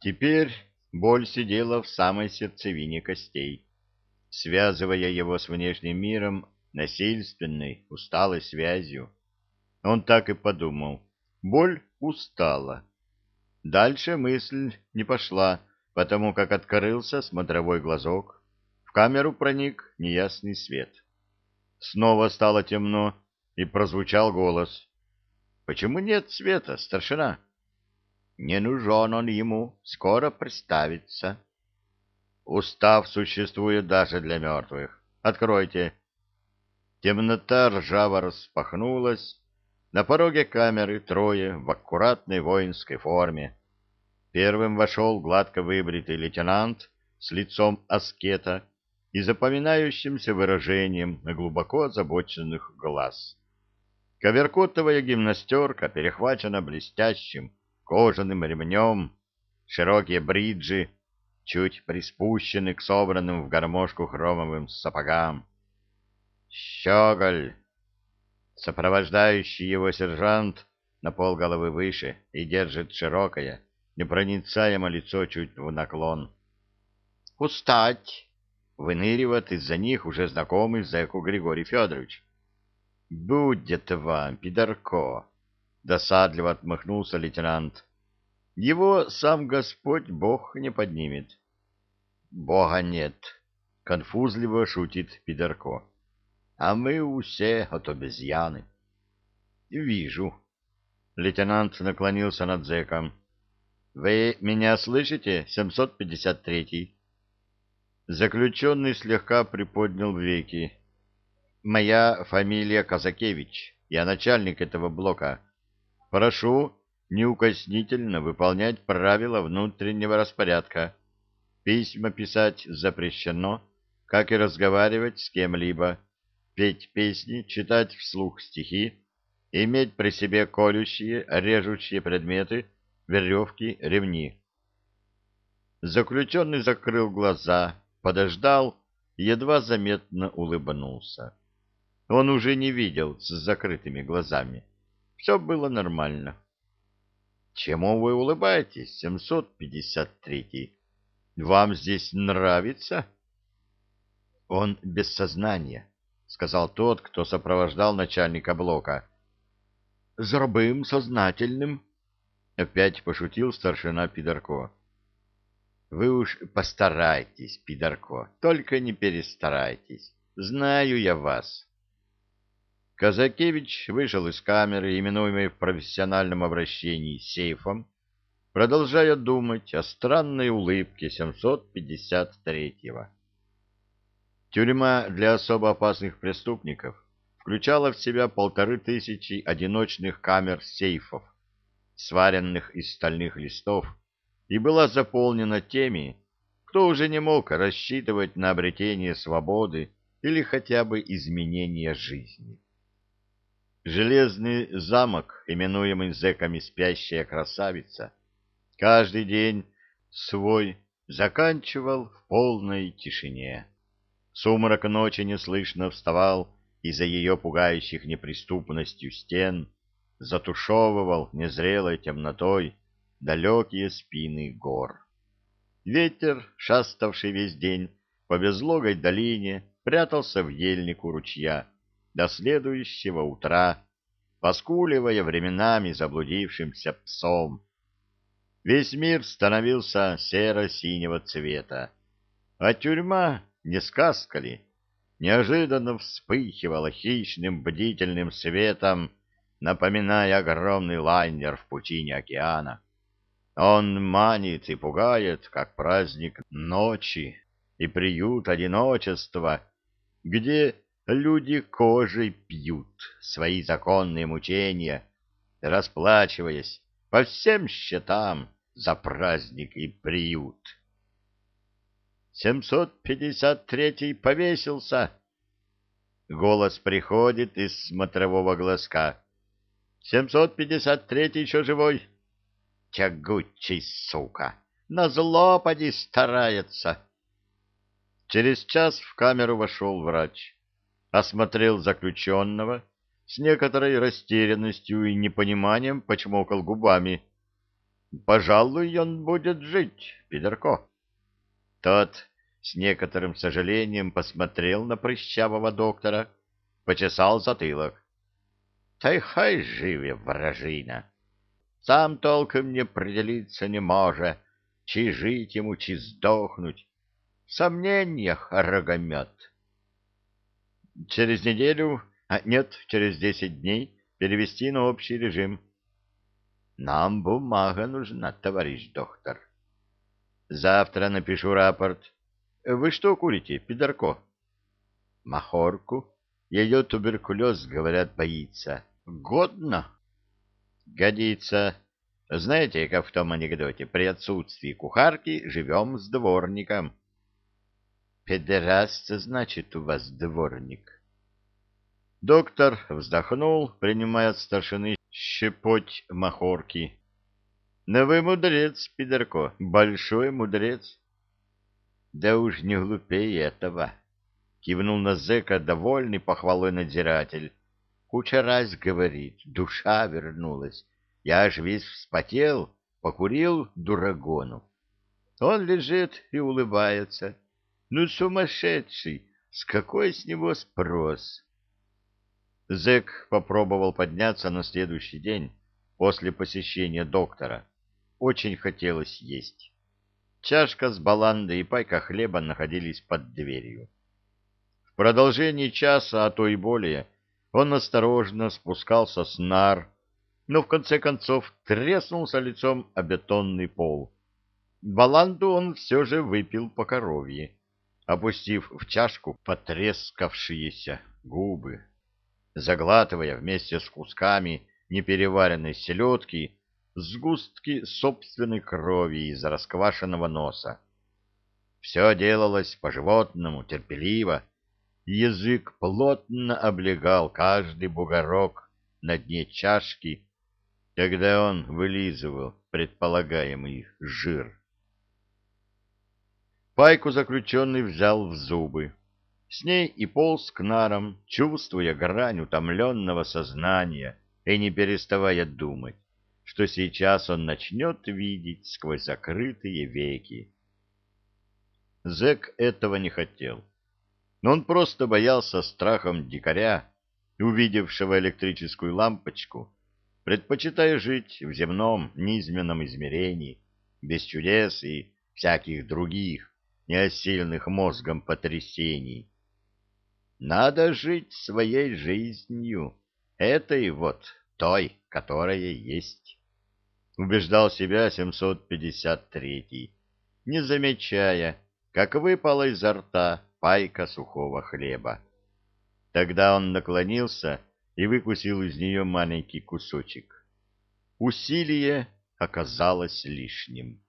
Теперь боль сидела в самой сердцевине костей, связывая его с внешним миром насильственной, усталой связью. Он так и подумал. Боль устала. Дальше мысль не пошла, потому как открылся смотровой глазок. В камеру проник неясный свет. Снова стало темно, и прозвучал голос. «Почему нет света, старшина?» «Не нужен он ему, скоро представится». «Устав существует даже для мертвых. Откройте». Темнота ржаво распахнулась. На пороге камеры трое в аккуратной воинской форме. Первым вошел гладко выбритый лейтенант с лицом аскета и запоминающимся выражением глубоко озабоченных глаз. Коверкотовая гимнастерка перехвачена блестящим кожаным ремнем, широкие бриджи чуть приспущены к собранным в гармошку хромовым сапогам. Щеголь! Сопровождающий его сержант на полголовы выше и держит широкое, непроницаемо лицо чуть в наклон. «Устать!» — выныривает из-за них уже знакомый зэку Григорий Федорович. «Будет вам, пидорко!» — досадливо отмахнулся лейтенант. «Его сам Господь Бог не поднимет». «Бога нет!» — конфузливо шутит пидорко. «А мы усе от обезьяны». «Вижу». Лейтенант наклонился над зэком. «Вы меня слышите, 753-й?» Заключенный слегка приподнял веки. Моя фамилия Казакевич. Я начальник этого блока. Прошу неукоснительно выполнять правила внутреннего распорядка. Письма писать запрещено, как и разговаривать с кем-либо, петь песни, читать вслух стихи, иметь при себе колющие, режущие предметы, веревки, ремни. Заключенный закрыл глаза, подождал едва заметно улыбнулся. Он уже не видел с закрытыми глазами. Все было нормально. Чему вы улыбаетесь, 753-й? Вам здесь нравится? Он без сознания, сказал тот, кто сопровождал начальника блока. Зробым сознательным, опять пошутил старшина Пидорко. Вы уж постарайтесь, Пидорко, только не перестарайтесь. Знаю я вас. Казакевич вышел из камеры, именуемой в профессиональном обращении сейфом, продолжая думать о странной улыбке 753-го. Тюрьма для особо опасных преступников включала в себя полторы тысячи одиночных камер-сейфов, сваренных из стальных листов, и была заполнена теми, кто уже не мог рассчитывать на обретение свободы или хотя бы изменение жизни. Железный замок, именуемый зэками «Спящая красавица», каждый день свой заканчивал в полной тишине. Сумрак ночи неслышно вставал из-за ее пугающих неприступностью стен, затушевывал незрелой темнотой далекие спины гор. Ветер, шаставший весь день по безлогой долине, прятался в ельнику ручья, до следующего утра, поскуливая временами заблудившимся псом. Весь мир становился серо-синего цвета, а тюрьма, не сказка ли, неожиданно вспыхивала хищным бдительным светом, напоминая огромный лайнер в пучине океана. Он манит и пугает, как праздник ночи и приют одиночества, где люди кожей пьют свои законные мучения, расплачиваясь по всем счетам за праздник и приют. «Семьсот пятьдесят третий повесился!» Голос приходит из смотрового глазка. «Семьсот пятьдесят третий еще живой!» «Тягучий, сука! На зло поди старается!» Через час в камеру вошел врач осмотрел заключенного, с некоторой растерянностью и непониманием почмокал губами. Пожалуй, он будет жить, Пидорко. Тот с некоторым сожалением посмотрел на прыщавого доктора, почесал затылок. — Та хай живе, вражина! Сам толком не определиться не может, чи жить ему, чи сдохнуть. В сомнениях рогомет. Через неделю, а нет, через десять дней перевести на общий режим. Нам бумага нужна, товарищ доктор. Завтра напишу рапорт. Вы что курите, пидорко? Махорку. Ее туберкулез, говорят, боится. Годно? Годится. Знаете, как в том анекдоте, при отсутствии кухарки живем с дворником. Педераст, значит, у вас дворник. Доктор вздохнул, принимая от старшины щепоть махорки. Но вы мудрец, Пидорко, большой мудрец. Да уж не глупее этого, кивнул на зэка довольный похвалой надзиратель. Куча раз говорит, душа вернулась. Я аж весь вспотел, покурил дурагону. Он лежит и улыбается. Ну, сумасшедший! С какой с него спрос? Зэк попробовал подняться на следующий день после посещения доктора. Очень хотелось есть. Чашка с баландой и пайка хлеба находились под дверью. В продолжении часа, а то и более, он осторожно спускался с нар, но в конце концов треснулся лицом о бетонный пол. Баланду он все же выпил по коровье опустив в чашку потрескавшиеся губы, заглатывая вместе с кусками непереваренной селедки сгустки собственной крови из расквашенного носа. Все делалось по-животному, терпеливо, язык плотно облегал каждый бугорок на дне чашки, когда он вылизывал предполагаемый жир. Пайку заключенный взял в зубы. С ней и полз к нарам, чувствуя грань утомленного сознания и не переставая думать, что сейчас он начнет видеть сквозь закрытые веки. Зэк этого не хотел. Но он просто боялся страхом дикаря, увидевшего электрическую лампочку, предпочитая жить в земном низменном измерении, без чудес и всяких других, неосильных мозгом потрясений. Надо жить своей жизнью, этой вот, той, которая есть. Убеждал себя 753-й, не замечая, как выпала изо рта пайка сухого хлеба. Тогда он наклонился и выкусил из нее маленький кусочек. Усилие оказалось лишним.